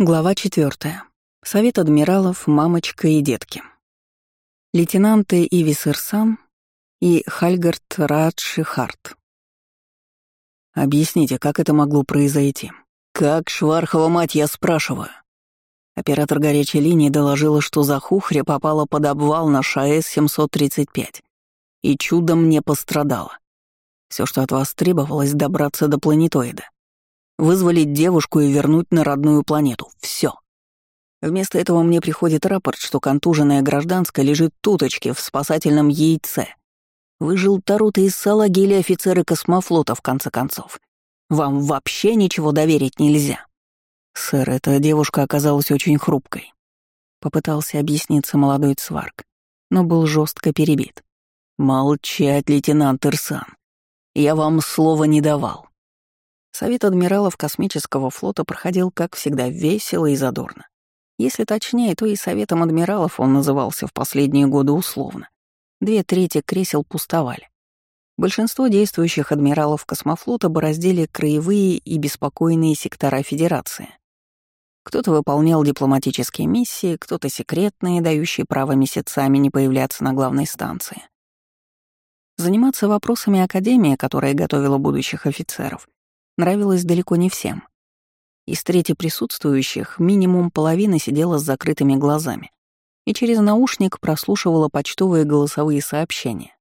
Глава 4. Совет адмиралов, мамочка и детки. Лейтенанты Ивис Ирсан и Хальгард Радши Харт. Объясните, как это могло произойти? Как, Швархова мать, я спрашиваю? Оператор горячей линии доложила, что Захухря попала под обвал на ШАЭС-735 и чудом не пострадала. Все, что от вас требовалось, добраться до планетоида вызволить девушку и вернуть на родную планету. Все. Вместо этого мне приходит рапорт, что контуженная гражданская лежит туточки в спасательном яйце. Вы желторутые салагили офицеры космофлота, в конце концов. Вам вообще ничего доверить нельзя. Сэр, эта девушка оказалась очень хрупкой. Попытался объясниться молодой Цварк, но был жестко перебит. «Молчать, лейтенант Ирсан. Я вам слова не давал. Совет адмиралов космического флота проходил, как всегда, весело и задорно. Если точнее, то и советом адмиралов он назывался в последние годы условно. Две трети кресел пустовали. Большинство действующих адмиралов космофлота бороздили краевые и беспокойные сектора Федерации. Кто-то выполнял дипломатические миссии, кто-то секретные, дающие право месяцами не появляться на главной станции. Заниматься вопросами Академии, которая готовила будущих офицеров, нравилось далеко не всем. Из трети присутствующих минимум половина сидела с закрытыми глазами и через наушник прослушивала почтовые голосовые сообщения.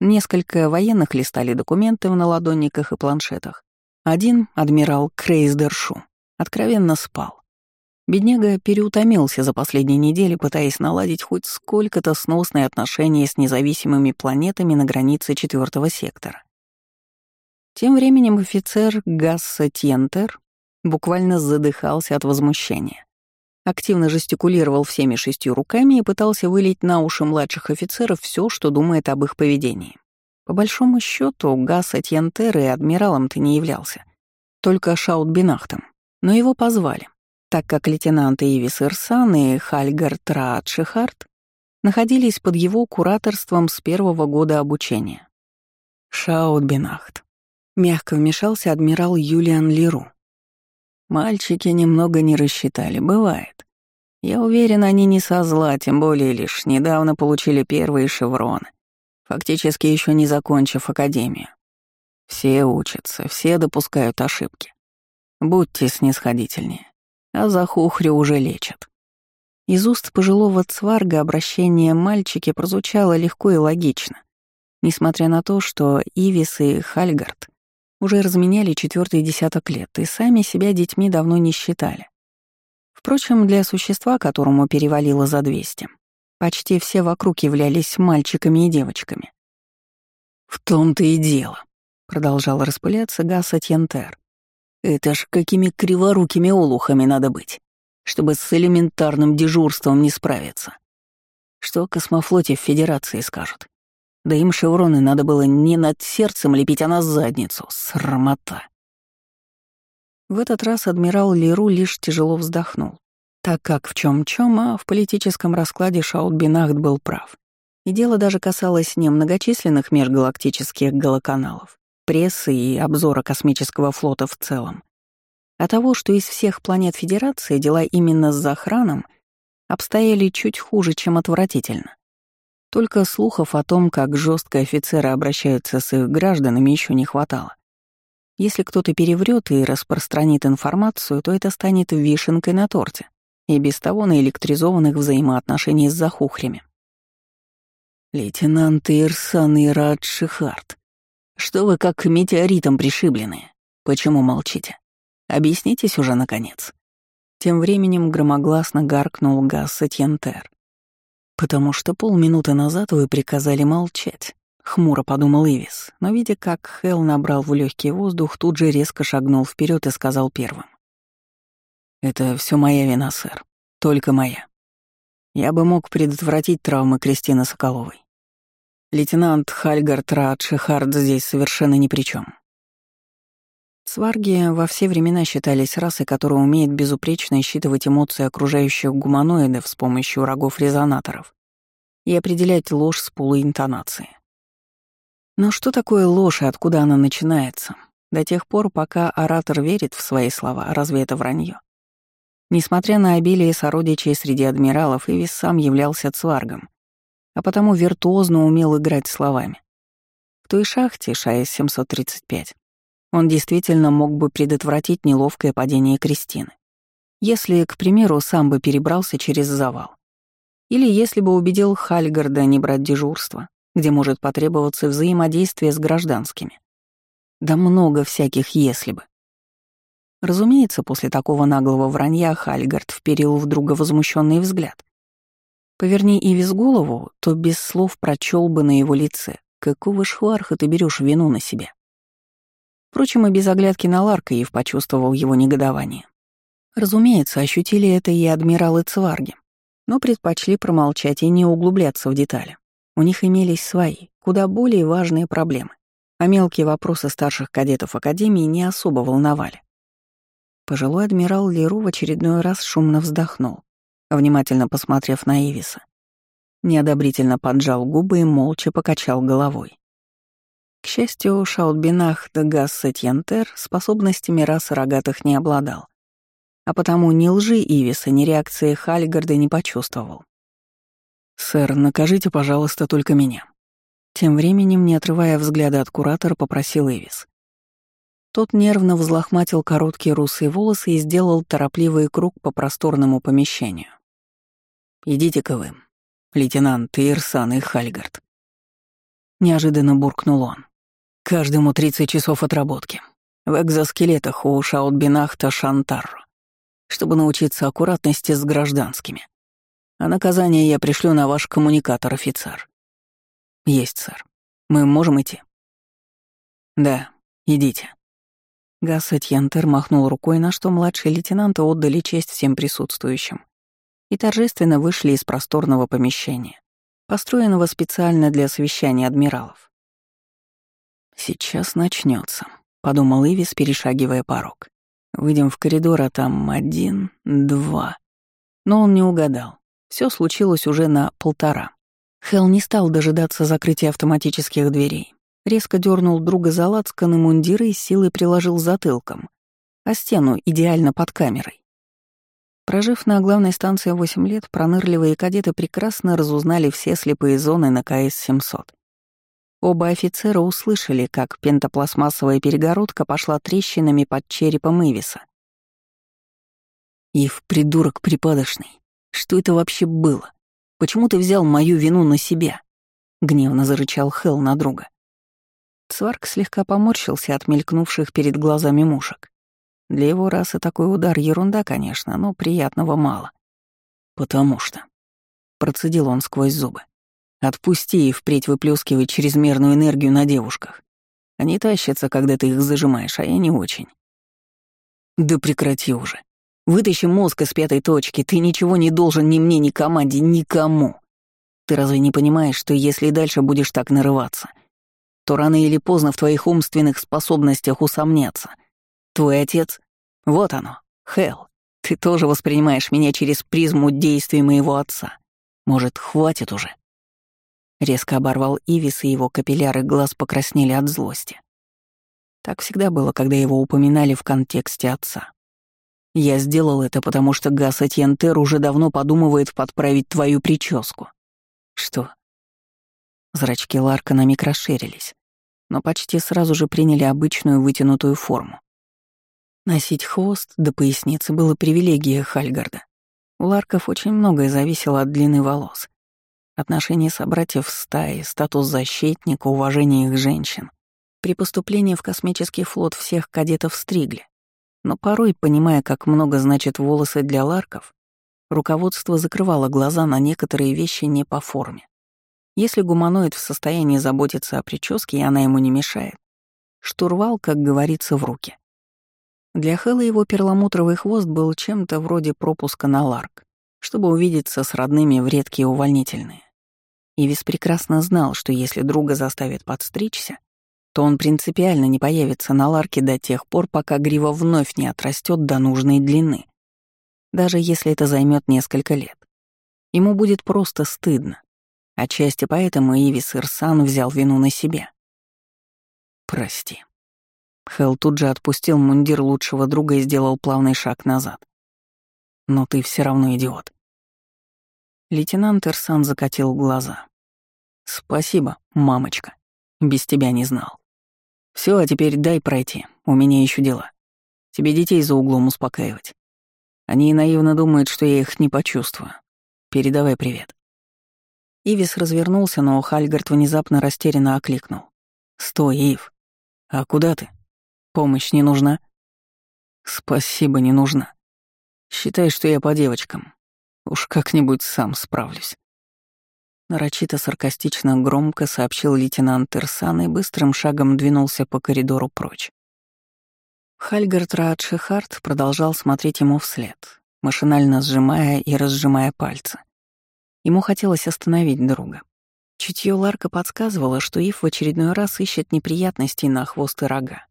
Несколько военных листали документы в наладонниках и планшетах. Один, адмирал Крейсдершу, откровенно спал. Бедняга переутомился за последние недели, пытаясь наладить хоть сколько-то сносные отношения с независимыми планетами на границе четвертого сектора. Тем временем офицер Гасса Тьентер буквально задыхался от возмущения. Активно жестикулировал всеми шестью руками и пытался вылить на уши младших офицеров все, что думает об их поведении. По большому счету, Гасса Тьентер и адмиралом-то не являлся. Только Шаутбинахтом. Но его позвали, так как лейтенанты Ивис Ирсан и Хальгар Траат Шихард находились под его кураторством с первого года обучения. Шаутбинахт. Мягко вмешался адмирал Юлиан Леру. Мальчики немного не рассчитали, бывает. Я уверен, они не со зла, тем более лишь недавно получили первые шевроны, фактически еще не закончив академию. Все учатся, все допускают ошибки. Будьте снисходительнее, а за хухрю уже лечат. Из уст пожилого цварга обращение мальчики прозвучало легко и логично, несмотря на то, что Ивис и Хальгард уже разменяли четвертый десяток лет и сами себя детьми давно не считали. Впрочем, для существа, которому перевалило за 200, почти все вокруг являлись мальчиками и девочками. «В том-то и дело», — продолжал распыляться Гасса Тьентер. «Это ж какими криворукими олухами надо быть, чтобы с элементарным дежурством не справиться. Что космофлоте в Федерации скажут? Да им шевроны надо было не над сердцем лепить, а на задницу. Срамота. В этот раз адмирал Леру лишь тяжело вздохнул, так как в чем чем а в политическом раскладе Шаутбинахт был прав. И дело даже касалось не многочисленных межгалактических голоканалов, прессы и обзора космического флота в целом, а того, что из всех планет Федерации дела именно с захраном обстояли чуть хуже, чем отвратительно. Только слухов о том, как жестко офицеры обращаются с их гражданами, еще не хватало. Если кто-то переврет и распространит информацию, то это станет вишенкой на торте и без того на электризованных взаимоотношениях с захухрями. «Лейтенант Ирсан Ирад Шихард, что вы как метеоритом пришибленные? Почему молчите? Объяснитесь уже, наконец». Тем временем громогласно гаркнул Гасс Сатьентер. «Потому что полминуты назад вы приказали молчать», — хмуро подумал Ивис, но, видя, как Хелл набрал в легкий воздух, тут же резко шагнул вперед и сказал первым. «Это все моя вина, сэр. Только моя. Я бы мог предотвратить травмы Кристины Соколовой. Лейтенант Хальгард Радшихард здесь совершенно ни при чем. Сварги во все времена считались расой, которая умеет безупречно считывать эмоции окружающих гуманоидов с помощью рогов-резонаторов и определять ложь с полуинтонации. Но что такое ложь и откуда она начинается? До тех пор, пока оратор верит в свои слова, разве это вранье? Несмотря на обилие сородичей среди адмиралов, Ивис сам являлся цваргом, а потому виртуозно умел играть словами. В той шахте, ШАЭС-735, он действительно мог бы предотвратить неловкое падение Кристины. Если, к примеру, сам бы перебрался через завал. Или если бы убедил Хальгарда не брать дежурство, где может потребоваться взаимодействие с гражданскими. Да много всяких «если бы». Разумеется, после такого наглого вранья Хальгард вперил в друга возмущенный взгляд. Поверни Ивис голову, то без слов прочел бы на его лице, какого шварха ты берешь вину на себя. Впрочем, и без оглядки на Ларка Ив почувствовал его негодование. Разумеется, ощутили это и адмиралы Цварги, но предпочли промолчать и не углубляться в детали. У них имелись свои, куда более важные проблемы, а мелкие вопросы старших кадетов Академии не особо волновали. Пожилой адмирал Леру в очередной раз шумно вздохнул, внимательно посмотрев на Ивиса. Неодобрительно поджал губы и молча покачал головой. К счастью, Шаутбинах де Гассетьянтер способностями расы рогатых не обладал, а потому ни лжи Ивиса, ни реакции Хальгарда не почувствовал. «Сэр, накажите, пожалуйста, только меня». Тем временем, не отрывая взгляда от куратора, попросил Ивис. Тот нервно взлохматил короткие русые волосы и сделал торопливый круг по просторному помещению. «Идите-ка вы, лейтенант Ирсан и Хальгард». Неожиданно буркнул он. «Каждому 30 часов отработки. В экзоскелетах у Шаутбинахта Шантарро, чтобы научиться аккуратности с гражданскими. А наказание я пришлю на ваш коммуникатор, офицер». «Есть, сэр. Мы можем идти?» «Да, идите». Гасса Тьентер махнул рукой, на что младшие лейтенанты отдали честь всем присутствующим и торжественно вышли из просторного помещения, построенного специально для совещания адмиралов. «Сейчас начнется, подумал Ивис, перешагивая порог. «Выйдем в коридор, а там один, два». Но он не угадал. Все случилось уже на полтора. Хелл не стал дожидаться закрытия автоматических дверей резко дернул друга за лацканы мундира и силой приложил затылком, а стену идеально под камерой. Прожив на главной станции 8 лет, пронырливые кадеты прекрасно разузнали все слепые зоны на КС-700. Оба офицера услышали, как пентопластмассовая перегородка пошла трещинами под черепом Ивиса. «Ив, придурок припадочный, что это вообще было? Почему ты взял мою вину на себя?» — гневно зарычал Хелл на друга. Сварк слегка поморщился от мелькнувших перед глазами мушек. Для его расы такой удар — ерунда, конечно, но приятного мало. «Потому что...» — процедил он сквозь зубы. «Отпусти и впредь выплескивай чрезмерную энергию на девушках. Они тащатся, когда ты их зажимаешь, а я не очень». «Да прекрати уже. Вытащи мозг из пятой точки, ты ничего не должен ни мне, ни команде, никому. Ты разве не понимаешь, что если и дальше будешь так нарываться, то рано или поздно в твоих умственных способностях усомнятся. Твой отец — вот оно, Хел. Ты тоже воспринимаешь меня через призму действий моего отца. Может, хватит уже?» Резко оборвал Ивис, и его капилляры глаз покраснели от злости. Так всегда было, когда его упоминали в контексте отца. Я сделал это, потому что Гас Этьентер уже давно подумывает подправить твою прическу. Что? Зрачки Ларка на миг расширились, но почти сразу же приняли обычную вытянутую форму. Носить хвост до поясницы было привилегией Хальгарда. У Ларков очень многое зависело от длины волос. Отношения собратьев в стае, статус защитника, уважение их женщин. При поступлении в космический флот всех кадетов стригли. Но порой, понимая, как много значат волосы для Ларков, руководство закрывало глаза на некоторые вещи не по форме. Если гуманоид в состоянии заботиться о прическе, и она ему не мешает, штурвал, как говорится, в руки. Для Хэлла его перламутровый хвост был чем-то вроде пропуска на ларк, чтобы увидеться с родными в редкие увольнительные. Ивис прекрасно знал, что если друга заставит подстричься, то он принципиально не появится на ларке до тех пор, пока грива вновь не отрастет до нужной длины. Даже если это займет несколько лет. Ему будет просто стыдно, Отчасти поэтому Ивис Ирсан взял вину на себя. «Прости». Хелл тут же отпустил мундир лучшего друга и сделал плавный шаг назад. Но ты все равно идиот. Лейтенант Ирсан закатил глаза. «Спасибо, мамочка. Без тебя не знал. Все, а теперь дай пройти, у меня еще дела. Тебе детей за углом успокаивать. Они наивно думают, что я их не почувствую. Передавай привет». Ивис развернулся, но Хальгард внезапно растерянно окликнул. «Стой, Ив. А куда ты? Помощь не нужна?» «Спасибо, не нужна. Считай, что я по девочкам. Уж как-нибудь сам справлюсь». Нарочито саркастично громко сообщил лейтенант Ирсан и быстрым шагом двинулся по коридору прочь. Хальгард Раадшихард продолжал смотреть ему вслед, машинально сжимая и разжимая пальцы. Ему хотелось остановить друга. Чутье Ларка подсказывало, что Ив в очередной раз ищет неприятностей на хвост и рога.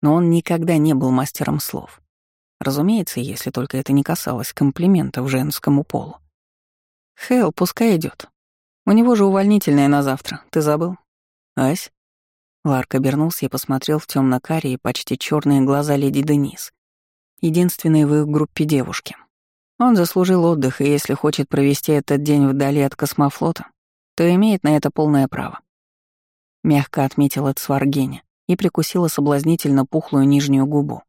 Но он никогда не был мастером слов. Разумеется, если только это не касалось комплиментов женскому полу. «Хэл, пускай идет. У него же увольнительное на завтра, ты забыл? Ась? Ларк обернулся и посмотрел в темно карие почти черные глаза леди Денис, единственной в их группе девушки. Он заслужил отдых, и если хочет провести этот день вдали от космофлота, то имеет на это полное право. Мягко отметила Цваргеня и прикусила соблазнительно пухлую нижнюю губу.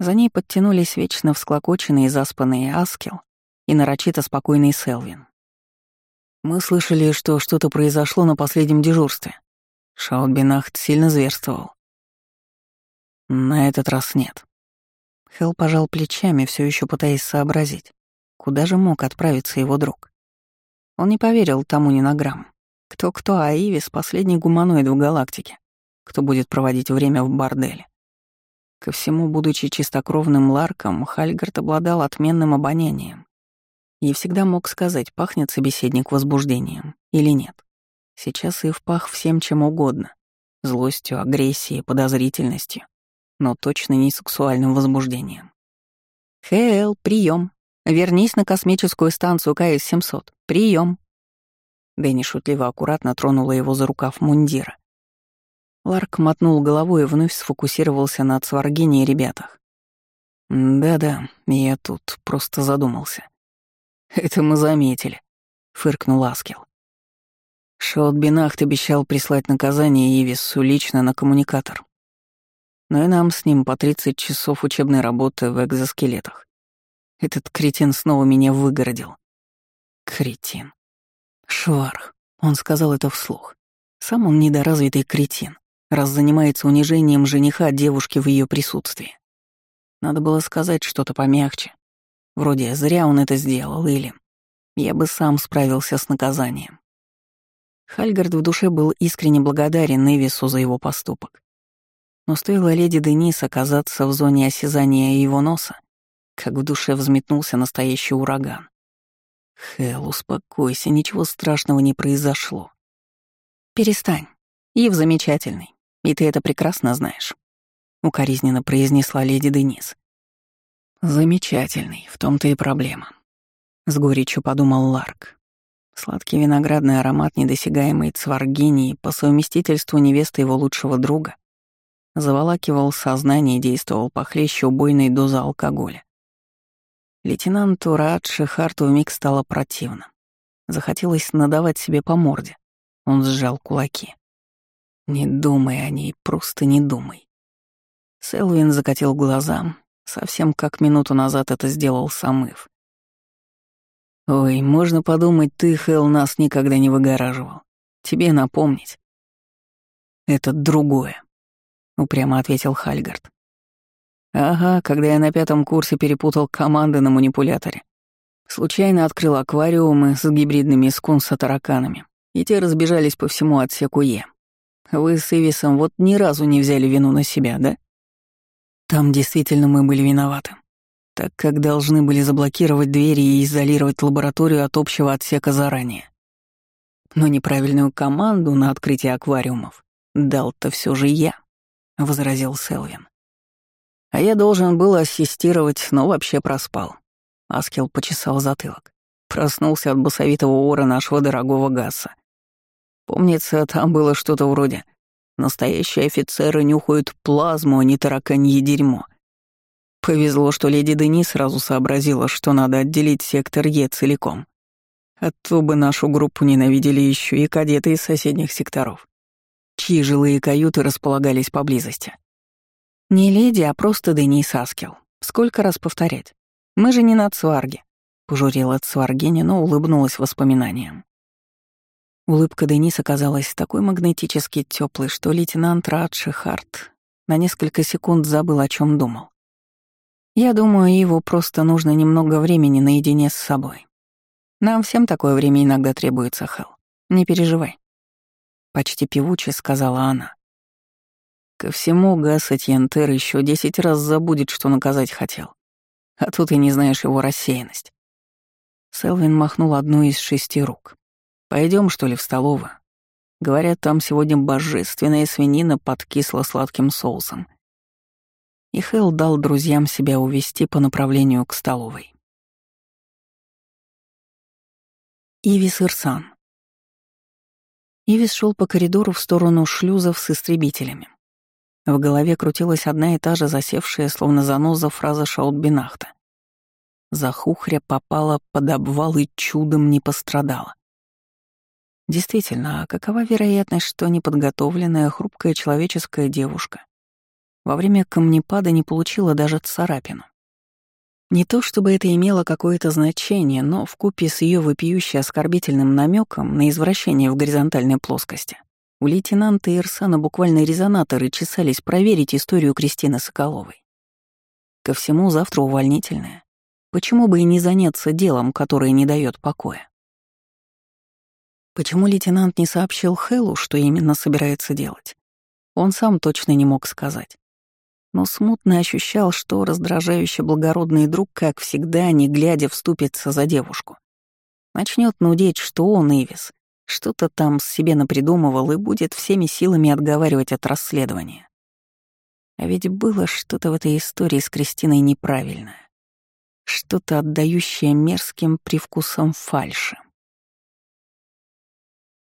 За ней подтянулись вечно всклокоченные и заспанные Аскел и нарочито спокойный Селвин. Мы слышали, что что-то произошло на последнем дежурстве. Шаутбинахт сильно зверствовал. На этот раз нет. Хелл пожал плечами, все еще пытаясь сообразить, куда же мог отправиться его друг. Он не поверил тому ни на грамм. Кто-кто, а Ивис — последний гуманоид в галактике, кто будет проводить время в борделе. Ко всему, будучи чистокровным Ларком, Хальгард обладал отменным обонянием и всегда мог сказать, пахнет собеседник возбуждением или нет. Сейчас Ив пах всем чем угодно. Злостью, агрессией, подозрительностью. Но точно не сексуальным возбуждением. «Хэл, прием. Вернись на космическую станцию КС-700. Прием. Дэнни шутливо аккуратно тронула его за рукав мундира. Ларк мотнул головой и вновь сфокусировался на Цваргине и ребятах. «Да-да, я тут просто задумался. «Это мы заметили», — фыркнул Аскел. Шаутбинахт обещал прислать наказание Ивису лично на коммуникатор. Но и нам с ним по 30 часов учебной работы в экзоскелетах. Этот кретин снова меня выгородил. Кретин. Шварх. Он сказал это вслух. Сам он недоразвитый кретин, раз занимается унижением жениха девушки в ее присутствии. Надо было сказать что-то помягче, Вроде зря он это сделал, или я бы сам справился с наказанием. Хальгард в душе был искренне благодарен Невису за его поступок. Но стоило леди Денис оказаться в зоне осязания его носа, как в душе взметнулся настоящий ураган. «Хелл, успокойся, ничего страшного не произошло». «Перестань. Ив замечательный, и ты это прекрасно знаешь», — укоризненно произнесла леди Денис. Замечательный, в том-то и проблема. С горечью подумал Ларк. Сладкий виноградный аромат недосягаемой цваргинии по совместительству невесты его лучшего друга заволакивал сознание и действовал похлеще убойной дозы алкоголя. Лейтенанту Радши Харту вмиг стало противно. Захотелось надавать себе по морде. Он сжал кулаки. «Не думай о ней, просто не думай». Селвин закатил глаза, Совсем как минуту назад это сделал Самыв. «Ой, можно подумать, ты, Хэл, нас никогда не выгораживал. Тебе напомнить». «Это другое», — упрямо ответил Хальгард. «Ага, когда я на пятом курсе перепутал команды на манипуляторе. Случайно открыл аквариумы с гибридными скунса-тараканами, и те разбежались по всему отсеку Е. Вы с Ивисом вот ни разу не взяли вину на себя, да?» Там действительно мы были виноваты, так как должны были заблокировать двери и изолировать лабораторию от общего отсека заранее. Но неправильную команду на открытие аквариумов дал-то все же я, — возразил Селвин. А я должен был ассистировать, но вообще проспал. Аскел почесал затылок. Проснулся от басовитого ора нашего дорогого Гасса. Помнится, там было что-то вроде Настоящие офицеры нюхают плазму, а не тараканье дерьмо. Повезло, что леди Дени сразу сообразила, что надо отделить сектор Е целиком. А то бы нашу группу ненавидели еще и кадеты из соседних секторов, чьи жилые каюты располагались поблизости. Не леди, а просто Дени Саскел. Сколько раз повторять? Мы же не на Цварге. Пожурила Цваргеня, но улыбнулась воспоминаниям. Улыбка Дениса казалась такой магнетически теплой, что лейтенант Радши Харт на несколько секунд забыл, о чем думал. Я думаю, его просто нужно немного времени наедине с собой. Нам всем такое время иногда требуется, Хэл. Не переживай. Почти певуче сказала она. Ко всему, Гас Этьентер еще десять раз забудет, что наказать хотел. А тут и не знаешь его рассеянность. Селвин махнул одну из шести рук. Пойдем, что ли, в столовую? Говорят, там сегодня божественная свинина под кисло-сладким соусом. И Хелл дал друзьям себя увести по направлению к столовой. Ивис Ирсан. Ивис шел по коридору в сторону шлюзов с истребителями. В голове крутилась одна и та же засевшая, словно заноза, фраза Шаутбинахта. Захухря попала под обвал и чудом не пострадала. Действительно, а какова вероятность, что неподготовленная, хрупкая человеческая девушка во время камнепада не получила даже царапину? Не то чтобы это имело какое-то значение, но в купе с ее вопиюще оскорбительным намеком на извращение в горизонтальной плоскости у лейтенанта Ирсана буквально резонаторы чесались проверить историю Кристины Соколовой. Ко всему завтра увольнительное. Почему бы и не заняться делом, которое не дает покоя? Почему лейтенант не сообщил Хэллу, что именно собирается делать? Он сам точно не мог сказать. Но смутно ощущал, что раздражающий благородный друг, как всегда, не глядя, вступится за девушку. Начнет нудеть, что он, Ивис, что-то там себе напридумывал и будет всеми силами отговаривать от расследования. А ведь было что-то в этой истории с Кристиной неправильное. Что-то отдающее мерзким привкусом фальши.